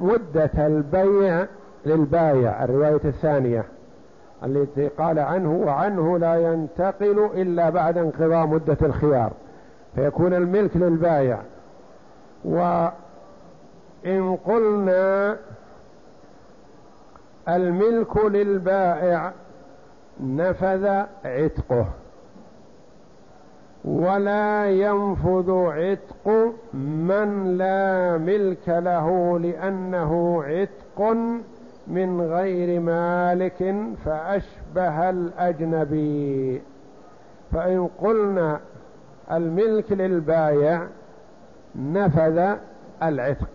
مدة البيع للبايع الرواية الثانية. التي قال عنه وعنه لا ينتقل إلا بعد انقضاء مدة الخيار. فيكون الملك للبايع. وإن قلنا الملك للبائع نفذ عتقه. ولا ينفذ عتق من لا ملك له لأنه عتق من غير مالك فأشبه الأجنبي. فإن قلنا الملك للبايع نفذ العتق.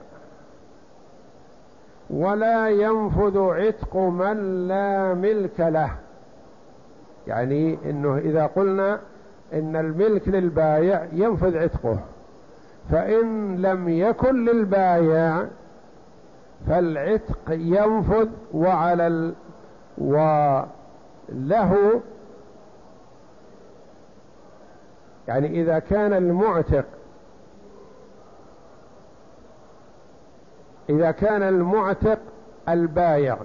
ولا ينفذ عتق من لا ملك له. يعني إنه إذا قلنا إن الملك للبايع ينفذ عتقه. فإن لم يكن للبايع فالعتق ينفذ وعلى ال... وله يعني إذا كان المعتق إذا كان المعتق البايع.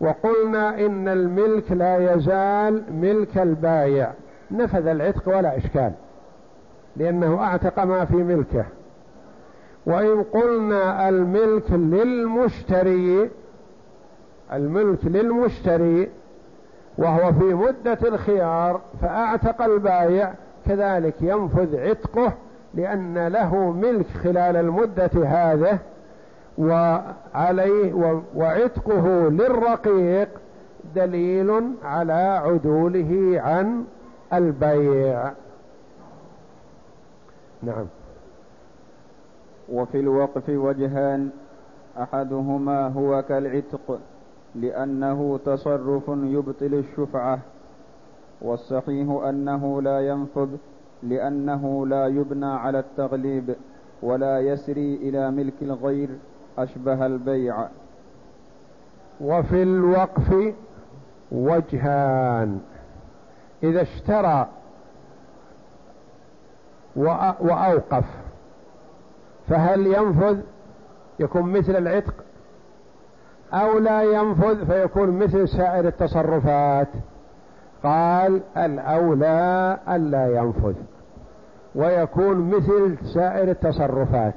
وقلنا إن الملك لا يزال ملك البايع. نفذ العتق ولا إشكال لأنه أعتق ما في ملكه. وإن قلنا الملك للمشتري الملك للمشتري وهو في مدة الخيار فأعتق البايع كذلك ينفذ عتقه لأن له ملك خلال المدة هذه وعليه وعتقه للرقيق دليل على عدوله عن البيع. نعم. وفي الوقف وجهان أحدهما هو كالعتق لأنه تصرف يبطل الشفعة. والصحيح أنه لا ينفذ لأنه لا يبنى على التغليب ولا يسري إلى ملك الغير أشبه البيع. وفي الوقف وجهان. إذا اشترى وأوقف فهل ينفذ؟ يكون مثل العتق أو لا ينفذ فيكون مثل سائر التصرفات. قال الأولى ألا ينفذ ويكون مثل سائر التصرفات.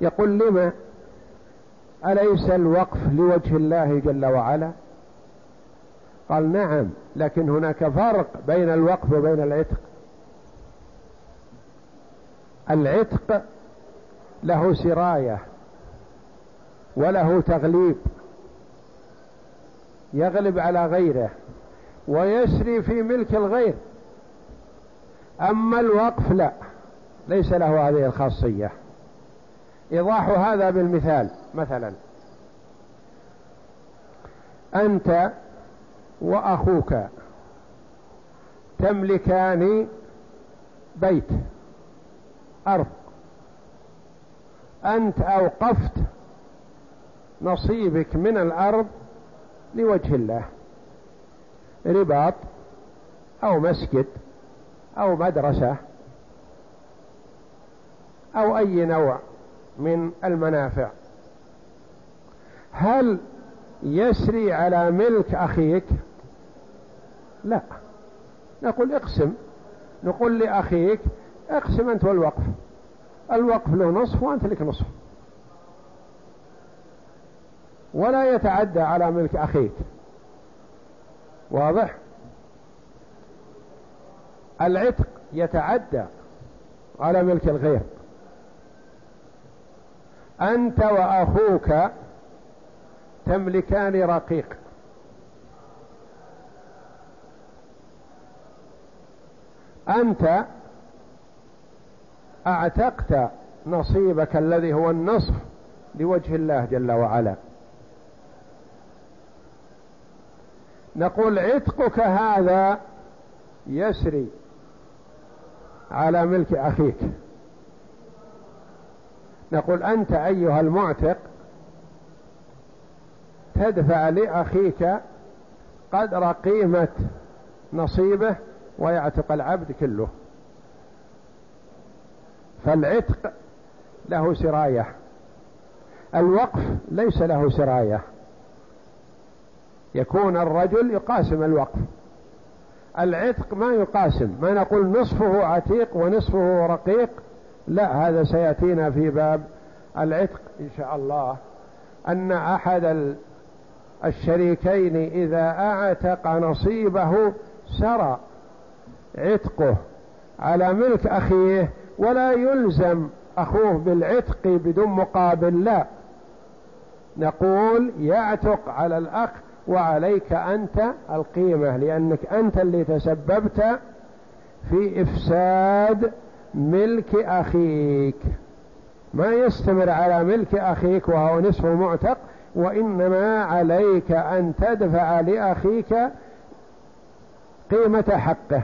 يقول لما أليس الوقف لوجه الله جل وعلا؟ قال نعم. لكن هناك فرق بين الوقف وبين العتق. العتق له سراية وله تغليب يغلب على غيره ويسري في ملك الغير. أما الوقف لا ليس له هذه الخاصية. إيضاح هذا بالمثال مثلا. أنت وأخوك تملكان بيت أرض. أنت أوقفت نصيبك من الأرض لوجه الله. رباط أو مسجد أو مدرسة أو أي نوع من المنافع. هل يسري على ملك أخيك؟ لا. نقول اقسم. نقول لأخيك اقسم أنت والوقف. الوقف له نصف وأنت لك نصف. ولا يتعدى على ملك أخيك. واضح؟ العتق يتعدى على ملك الغير أنت وأخوك تملكان رقيق. أنت أعتقت نصيبك الذي هو النصف لوجه الله جل وعلا. نقول عتقك هذا يسري على ملك أخيك. نقول أنت أيها المعتق تدفع لأخيك قدر قيمة نصيبه ويعتق العبد كله. فالعتق له سراية. الوقف ليس له سراية. يكون الرجل يقاسم الوقف. العتق ما يقاسم. ما نقول نصفه عتيق ونصفه رقيق. لا هذا سيأتينا في باب العتق إن شاء الله. أن أحد الشريكين إذا أعتق نصيبه سرى. عتقه على ملك أخيه ولا يلزم أخوه بالعتق بدون مقابل لا. نقول يعتق على الأخ وعليك أنت القيمة لأنك أنت اللي تسببت في إفساد ملك أخيك. ما يستمر على ملك أخيك وهو نصف معتق وإنما عليك أن تدفع لأخيك قيمة حقه.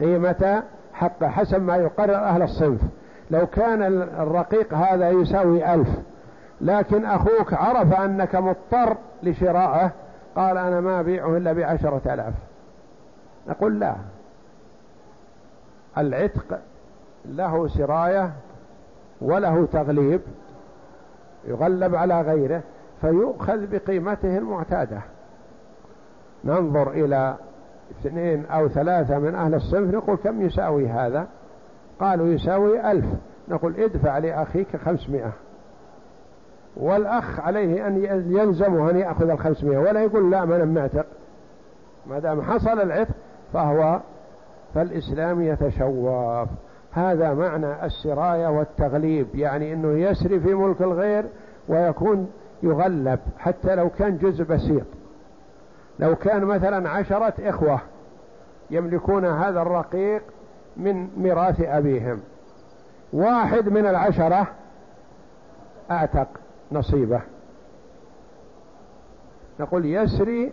قيمة حقه حسب ما يقرر أهل الصنف. لو كان الرقيق هذا يساوي ألف لكن أخوك عرف أنك مضطر لشرائه قال أنا ما أبيعه إلا بعشرة ألاف. نقول لا. العتق له سراية وله تغليب يغلب على غيره فيؤخذ بقيمته المعتادة. ننظر إلى اثنين أو ثلاثة من أهل الصنف نقول كم يساوي هذا؟ قالوا يساوي ألف. نقول ادفع لأخيك خمسمائة. والأخ عليه أن يلزمه أن يأخذ الخمسمائة ولا يقول لا من معتق ما دام حصل العتق فهو فالإسلام يتشوف. هذا معنى السراية والتغليب يعني أنه يسري في ملك الغير ويكون يغلب حتى لو كان جزء بسيط. لو كان مثلا عشرة إخوة يملكون هذا الرقيق من ميراث أبيهم. واحد من العشرة أعتق نصيبه. نقول يسري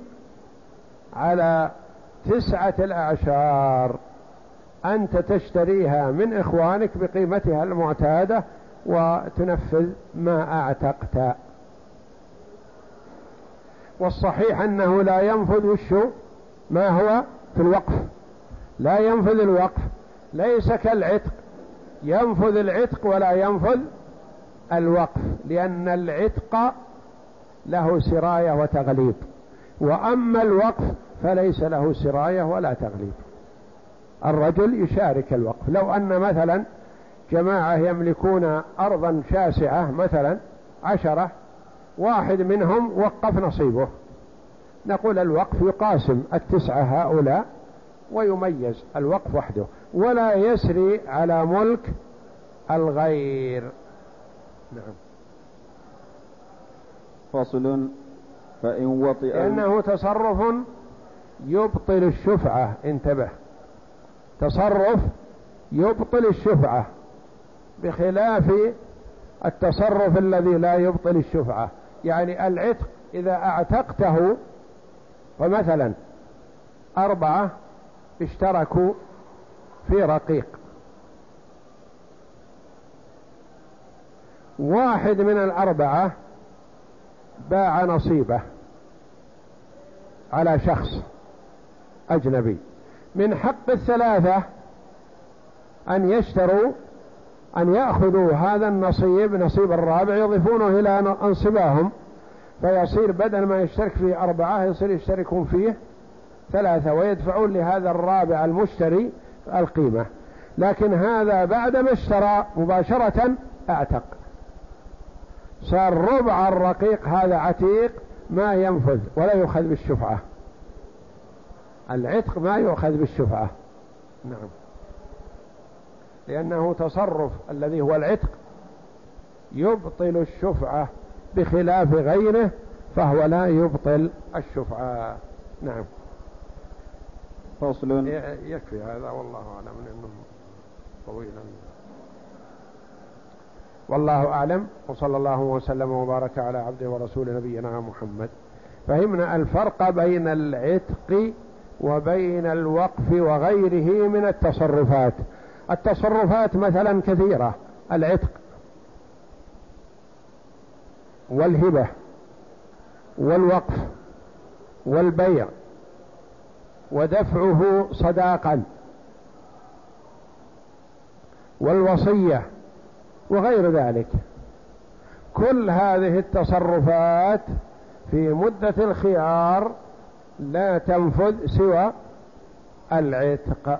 على تسعة الأعشار. أنت تشتريها من إخوانك بقيمتها المعتادة وتنفذ ما أعتقت. والصحيح أنه لا ينفذ وشو ما هو في الوقف. لا ينفذ الوقف. ليس كالعتق. ينفذ العتق ولا ينفذ الوقف لأن العتق له سراية وتغليب. وأما الوقف فليس له سراية ولا تغليب. الرجل يشارك الوقف. لو أن مثلا جماعة يملكون أرضا شاسعة مثلا عشرة واحد منهم وقف نصيبه. نقول الوقف يقاسم التسعة هؤلاء ويميز الوقف وحده. ولا يسري على ملك الغير. نعم. فصل. فإن وطئ. إنه تصرف يبطل الشفعة. انتبه. تصرف يبطل الشفعة. بخلاف التصرف الذي لا يبطل الشفعة. يعني العتق إذا أعتقته فمثلا أربعة اشتركوا في رقيق. واحد من الأربعة باع نصيبه على شخص أجنبي. من حق الثلاثة أن يشتروا أن يأخذوا هذا النصيب نصيب الرابع يضيفونه إلى أنصباهم. فيصير بدل ما يشترك فيه أربعة يصير يشتركون فيه ثلاثة ويدفعون لهذا الرابع المشتري القيمة. لكن هذا بعد ما اشترى مباشرة أعتق. صار ربع الرقيق هذا عتيق ما ينفذ ولا يؤخذ بالشفعة. العتق ما يؤخذ بالشفعة. نعم. لأنه تصرف الذي هو العتق. يبطل الشفعة بخلاف غيره فهو لا يبطل الشفعة. نعم. فصل يكفي هذا والله أعلم لأنه طويلا والله أعلم وصلى الله وسلم وبارك على عبده ورسول نبينا محمد. فهمنا الفرق بين العتق وبين الوقف وغيره من التصرفات. التصرفات مثلا كثيرة العتق والهبة والوقف والبيع ودفعه صداقا والوصية وغير ذلك. كل هذه التصرفات في مدة الخيار لا تنفذ سوى العتق.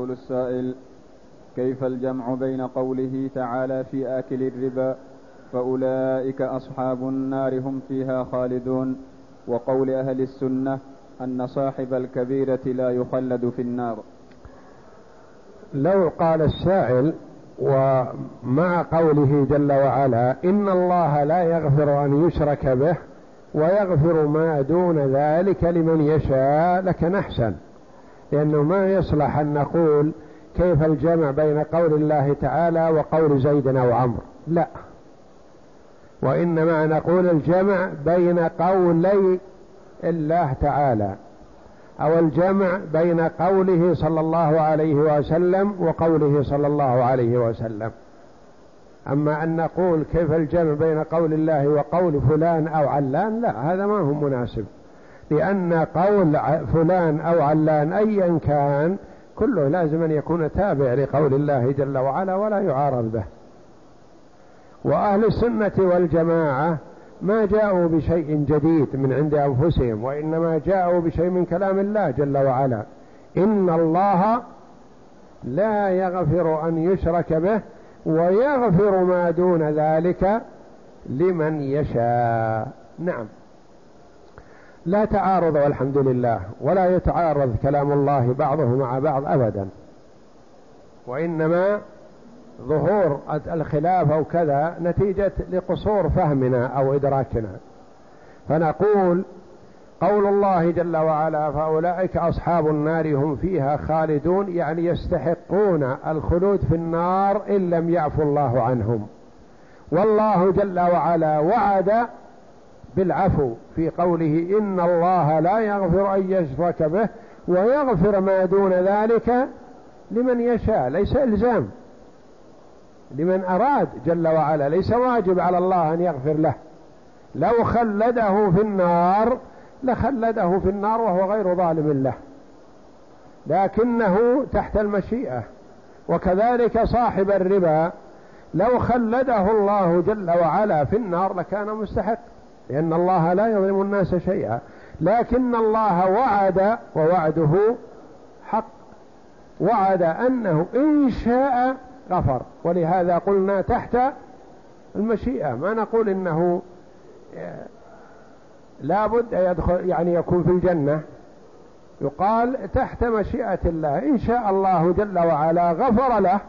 يقول السائل كيف الجمع بين قوله تعالى في آكل الربا فأولئك أصحاب النار هم فيها خالدون وقول أهل السنة أن صاحب الكبيرة لا يخلد في النار؟ لو قال السائل ومع قوله جل وعلا إن الله لا يغفر أن يشرك به ويغفر ما دون ذلك لمن يشاء لكن أحسن. لأنه ما يصلح أن نقول كيف الجمع بين قول الله تعالى وقول زيد أو عمرو. لا. وإنما نقول الجمع بين قولي الله تعالى أو الجمع بين قوله صلى الله عليه وسلم وقوله صلى الله عليه وسلم. أما أن نقول كيف الجمع بين قول الله وقول فلان أو علان لا هذا ما هو مناسب. لأن قول فلان أو علان أيا كان كله لازم أن يكون تابع لقول الله جل وعلا ولا يعارض به. وأهل السنة والجماعة ما جاءوا بشيء جديد من عند أنفسهم وإنما جاءوا بشيء من كلام الله جل وعلا. إن الله لا يغفر أن يشرك به ويغفر ما دون ذلك لمن يشاء. نعم. لا تعارض والحمد لله ولا يتعارض كلام الله بعضه مع بعض أبدا. وإنما ظهور الخلاف أو كذا نتيجة لقصور فهمنا أو إدراكنا. فنقول قول الله جل وعلا فأولئك أصحاب النار هم فيها خالدون يعني يستحقون الخلود في النار إن لم يعفو الله عنهم. والله جل وعلا وعد بالعفو في قوله إن الله لا يغفر أن يشرك به ويغفر ما دون ذلك لمن يشاء ليس إلزام. لمن أراد جل وعلا ليس واجب على الله أن يغفر له. لو خلده في النار لخلده في النار وهو غير ظالم له. لكنه تحت المشيئة. وكذلك صاحب الربا لو خلده الله جل وعلا في النار لكان مستحق. لأن الله لا يظلم الناس شيئا. لكن الله وعد ووعده حق. وعد أنه إن شاء غفر. ولهذا قلنا تحت المشيئة. ما نقول إنه آه، لا بد يدخل يعني يكون في الجنة. يقال تحت مشيئة الله. إن شاء الله جل وعلا غفر له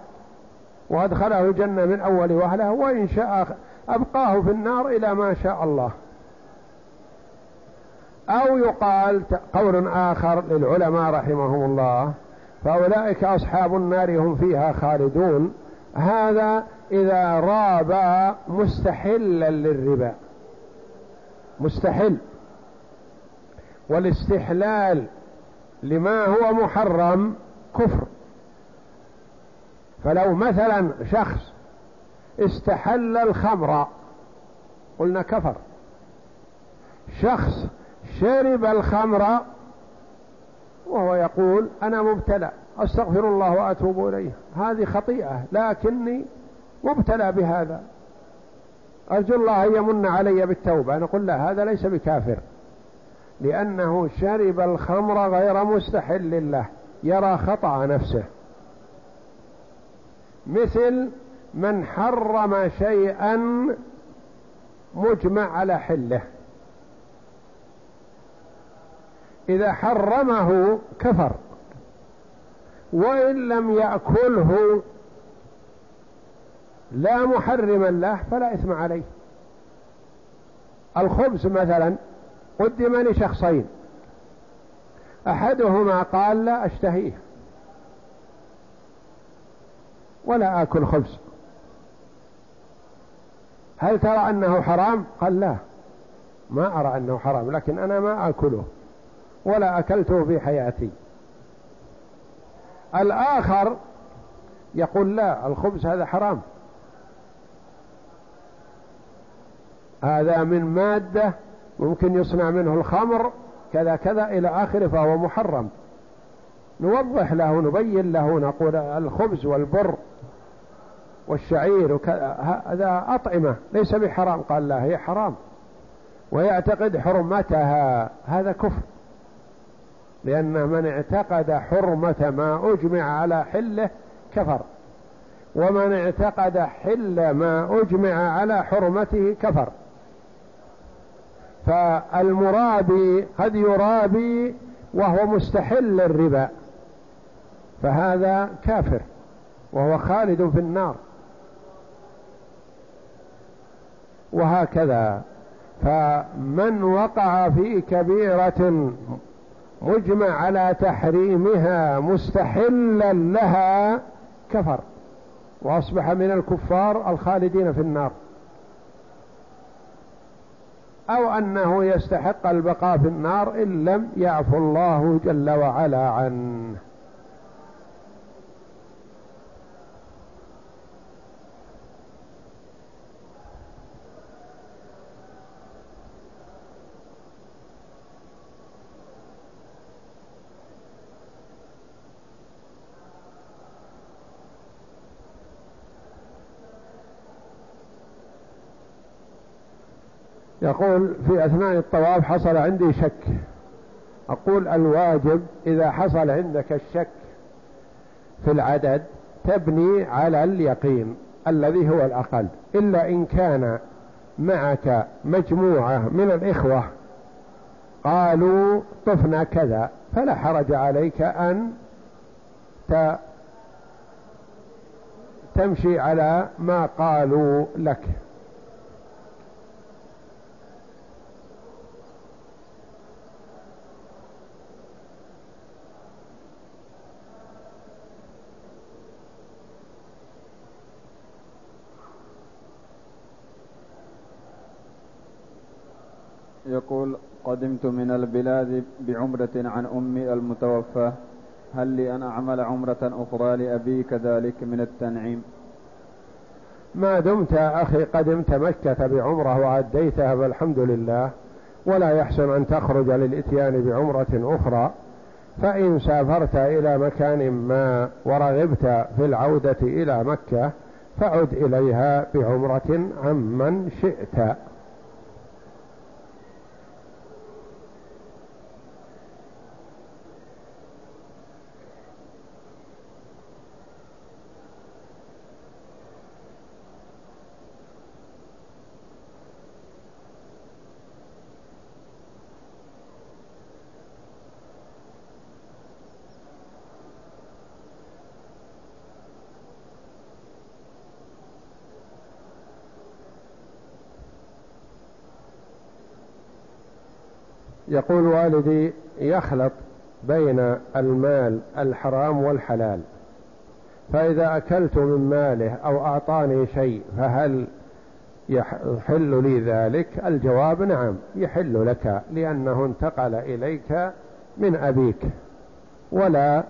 وأدخله الجنة من أول وهله وإن شاء أبقاه في النار إلى ما شاء الله. أو يقال قول آخر للعلماء رحمهم الله فأولئك أصحاب النار هم فيها خالدون. هذا إذا راب مستحلا للربا. مستحل. والاستحلال لما هو محرم كفر. فلو مثلا شخص استحل الخمر قلنا كفر. شخص شرب الخمر وهو يقول أنا مبتلى أستغفر الله وأتوب إليه. هذه خطيئة لكني مبتلى بهذا. أرجو الله أن يمن علي بالتوبة. نقول لا هذا ليس بكافر. لأنه شرب الخمر غير مستحل له يرى خطأ نفسه. مثل من حرم شيئا مجمع على حله. إذا حرمه كفر. وإن لم يأكله لا محرما له فلا إثم عليه. الخبز مثلا قدم لشخصين أحدهما قال لا أشتهيه. ولا آكل خبز. هل ترى أنه حرام؟ قال لا. ما أرى أنه حرام لكن أنا ما أكله. ولا أكلته في حياتي. الآخر يقول لا الخبز هذا حرام. هذا من مادة ممكن يصنع منه الخمر كذا كذا إلى آخره فهو محرم. نوضح له نبين له نقول الخبز والبر والشعير هذا أطعمة ليس بحرام. قال لا هي حرام. ويعتقد حرمتها. هذا كفر. لأن من اعتقد حرمة ما أجمع على حله كفر. ومن اعتقد حل ما أجمع على حرمته كفر. فالمرابي قد يرابي وهو مستحل الربا. فهذا كافر وهو خالد في النار. وهكذا. فمن وقع في كبيرة مجمع على تحريمها مستحلا لها كفر وأصبح من الكفار الخالدين في النار. أو أنه يستحق البقاء في النار إن لم يعفو الله جل وعلا عنه. يقول في أثناء الطواف حصل عندي شك. أقول الواجب إذا حصل عندك الشك في العدد تبني على اليقين الذي هو الأقل. إلا إن كان معك مجموعة من الإخوة قالوا طفنا كذا فلا حرج عليك أن تمشي على ما قالوا لك. يقول قدمت من البلاد بعمرة عن أمي المتوفى هل لي أن أعمل عمرة أخرى لأبي كذلك من التنعيم؟ ما دمت أخي قدمت مكة بعمرة وأديتها فالحمد لله. ولا يحسن أن تخرج للإتيان بعمرة أخرى. فإن سافرت إلى مكان ما ورغبت في العودة إلى مكة فعد إليها بعمرة عمن شئت. يقول والدي يخلط بين المال الحرام والحلال فإذا أكلت من ماله أو أعطاني شيء فهل يحل لي ذلك؟ الجواب نعم يحل لك لأنه انتقل إليك من أبيك ولا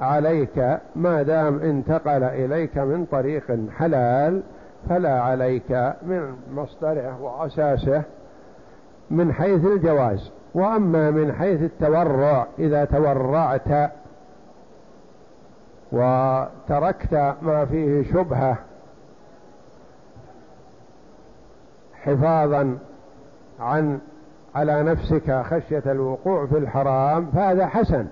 عليك ما دام انتقل إليك من طريق حلال فلا عليك من مصدره وأساسه. من حيث الجواز وأما من حيث التورع إذا تورعت وتركت ما فيه شبهة حفاظا عن على نفسك خشية الوقوع في الحرام فهذا حسن.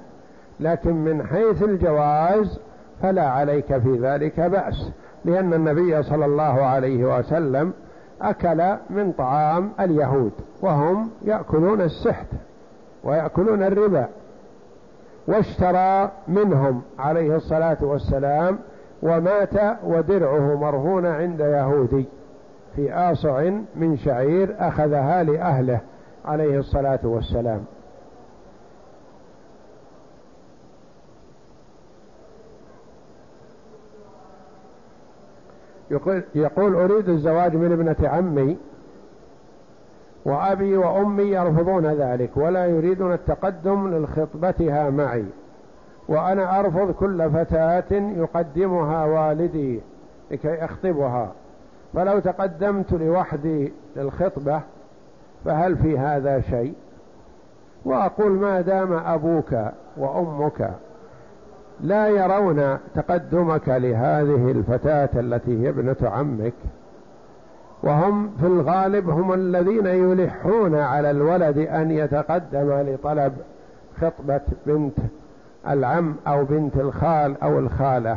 لكن من حيث الجواز فلا عليك في ذلك بأس لأن النبي صلى الله عليه وسلم أكل من طعام اليهود وهم يأكلون السحت ويأكلون الربا واشترى منهم عليه الصلاة والسلام ومات ودرعه مرهون عند يهودي في آصع من شعير أخذها لأهله عليه الصلاة والسلام. يقول أريد الزواج من ابنة عمي وأبي وأمي يرفضون ذلك ولا يريدون التقدم لخطبتها معي وأنا أرفض كل فتاة يقدمها والدي لكي أخطبها فلو تقدمت لوحدي للخطبة فهل في هذا شيء؟ وأقول ما دام أبوك وأمك لا يرون تقدمك لهذه الفتاة التي هي ابنة عمك. وهم في الغالب هم الذين يلحون على الولد أن يتقدم لطلب خطبة بنت العم أو بنت الخال أو الخالة.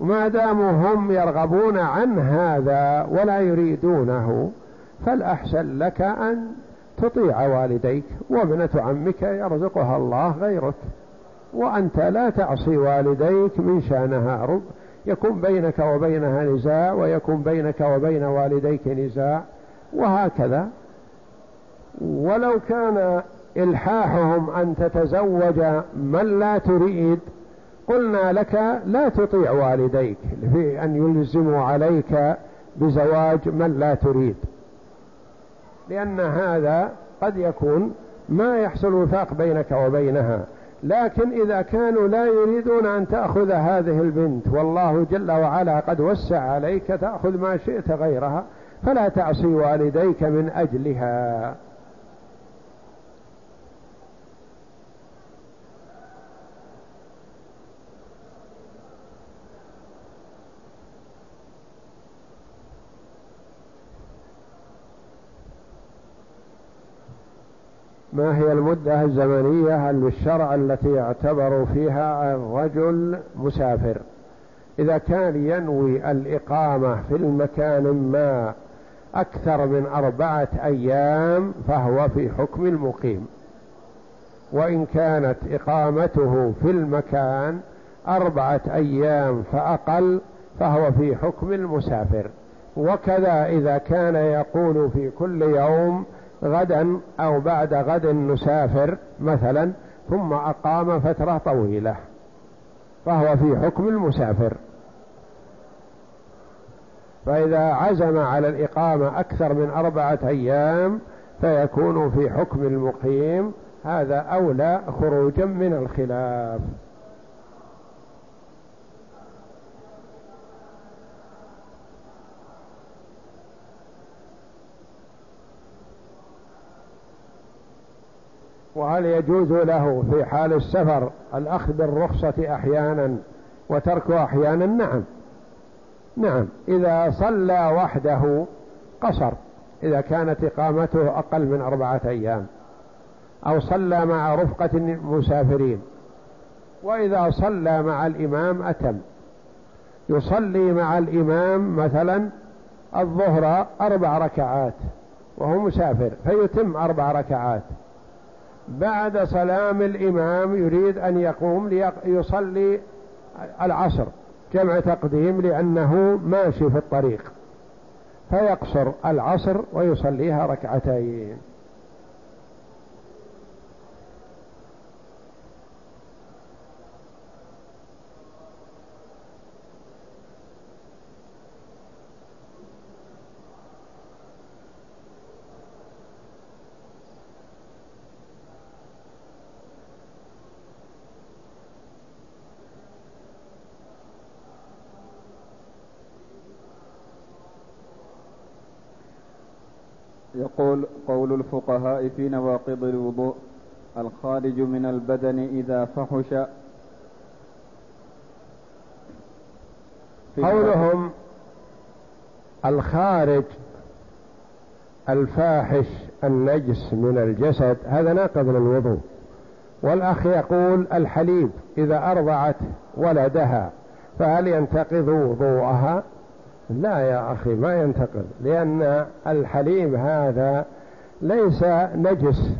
وما داموا هم يرغبون عن هذا ولا يريدونه فالأحسن لك أن تطيع والديك وابنة عمك يرزقها الله غيرك. وأنت لا تعصي والديك من شانها. رب يكون بينك وبينها نزاع ويكون بينك وبين والديك نزاع وهكذا. ولو كان إلحاحهم أن تتزوج من لا تريد قلنا لك لا تطيع والديك في أن يلزموا عليك بزواج من لا تريد. لأن هذا قد يكون ما يحصل وفاق بينك وبينها. لكن إذا كانوا لا يريدون أن تأخذ هذه البنت والله جل وعلا قد وسع عليك تأخذ ما شئت غيرها فلا تعصي والديك من أجلها. ما هي المدة الزمنية للشرع التي يعتبر فيها الرجل مسافر؟ إذا كان ينوي الإقامة في المكان ما أكثر من أربعة أيام فهو في حكم المقيم. وإن كانت إقامته في المكان أربعة أيام فأقل فهو في حكم المسافر. وكذا إذا كان يقول في كل يوم غدا أو بعد غد نسافر مثلا ثم أقام فترة طويلة فهو في حكم المسافر. فإذا عزم على الإقامة أكثر من أربعة أيام فيكون في حكم المقيم هذا أولى خروجا من الخلاف. وهل يجوز له في حال السفر الأخذ بالرخصة أحيانا وتركه أحيانا؟ نعم. نعم. إذا صلى وحده قصر إذا كانت إقامته أقل من أربعة أيام. أو صلى مع رفقة مسافرين. وإذا صلى مع الإمام أتم. يصلي مع الإمام مثلا الظهر أربع ركعات وهو مسافر فيتم أربع ركعات. بعد سلام الإمام يريد أن يقوم ليصلي العصر جمع تقديم لأنه ماشي في الطريق فيقصر العصر ويصليها ركعتين. يقول قول الفقهاء في نواقض الوضوء الخارج من البدن إذا فحش. قولهم الخارج الفاحش النجس من الجسد هذا ناقض للوضوء. والأخ يقول الحليب إذا أرضعت ولدها فهل ينتقض وضوءها؟ لا يا أخي ما ينتقل لأن الحليب هذا ليس نجس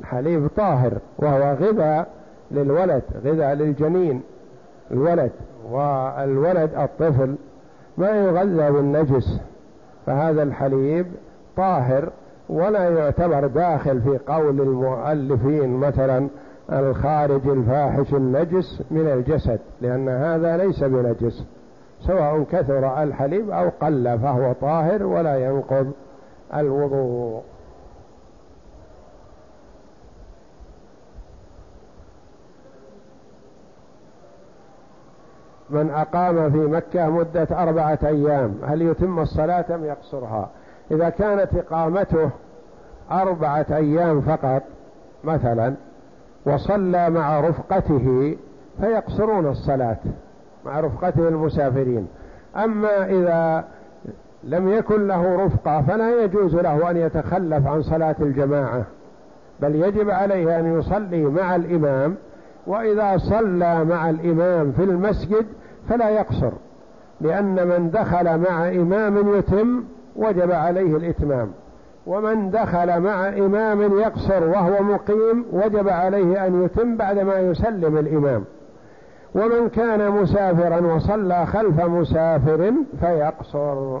الحليب طاهر وهو غذاء للولد غذاء للجنين الولد والولد الطفل ما يغذى بالنجس فهذا الحليب طاهر ولا يعتبر داخل في قول المؤلفين مثلا الخارج الفاحش النجس من الجسد لأن هذا ليس بنجس. سواء كثر الحليب أو قل فهو طاهر ولا ينقض الوضوء. من أقام في مكة مدة أربعة أيام هل يتم الصلاة أم يقصرها؟ إذا كانت إقامته أربعة أيام فقط مثلا وصلى مع رفقته فيقصرون الصلاة. مع رفقته المسافرين. أما إذا لم يكن له رفقة فلا يجوز له أن يتخلف عن صلاة الجماعة بل يجب عليه أن يصلي مع الإمام وإذا صلى مع الإمام في المسجد فلا يقصر لأن من دخل مع إمام يتم وجب عليه الإتمام ومن دخل مع إمام يقصر وهو مقيم وجب عليه أن يتم بعدما يسلم الإمام. ومن كان مسافرا وصلى خلف مسافر فيقصر.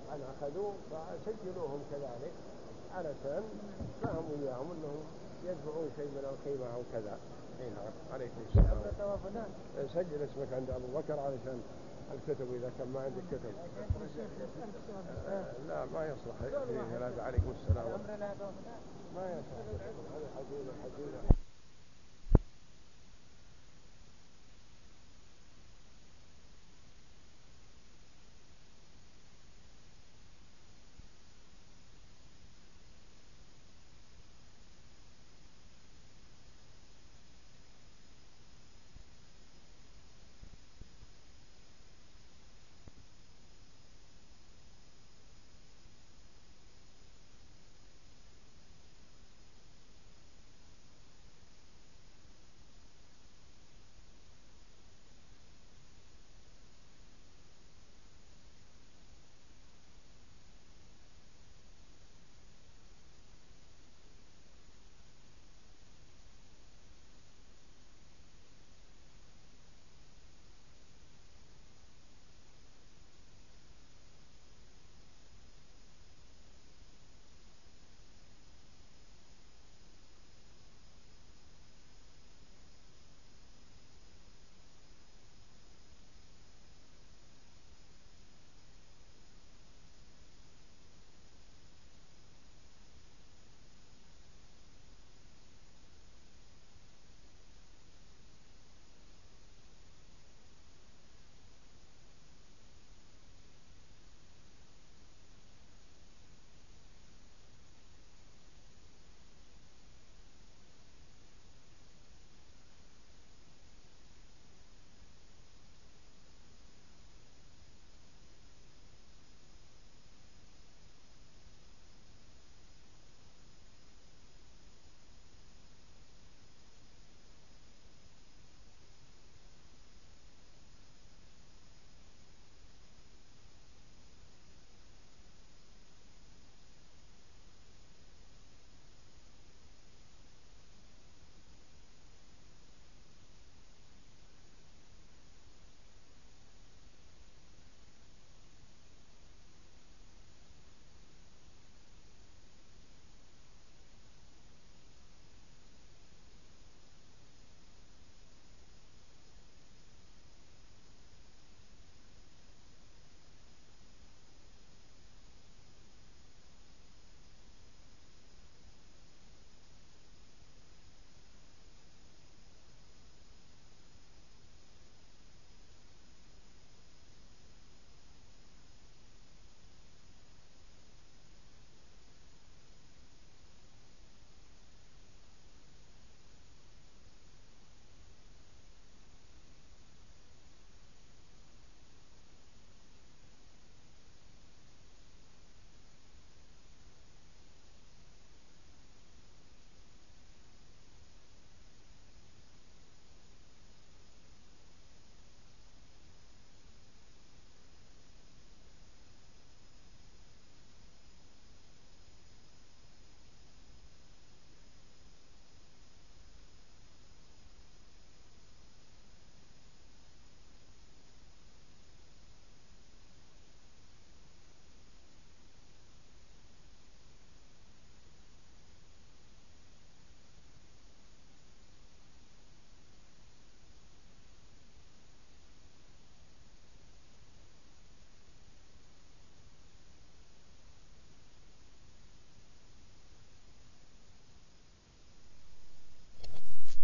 أن أخذوه فسجلوهم كذلك علشان فهم إياهم أنهم يدفعون شيء من القيمة أو كذا. اي نعم عليكم السلام. سجل اسمك عند أبو بكر علشان الكتب إذا كان ما عندك كتب. لا ما يصلح. لا عليكم السلام. ما يصلح.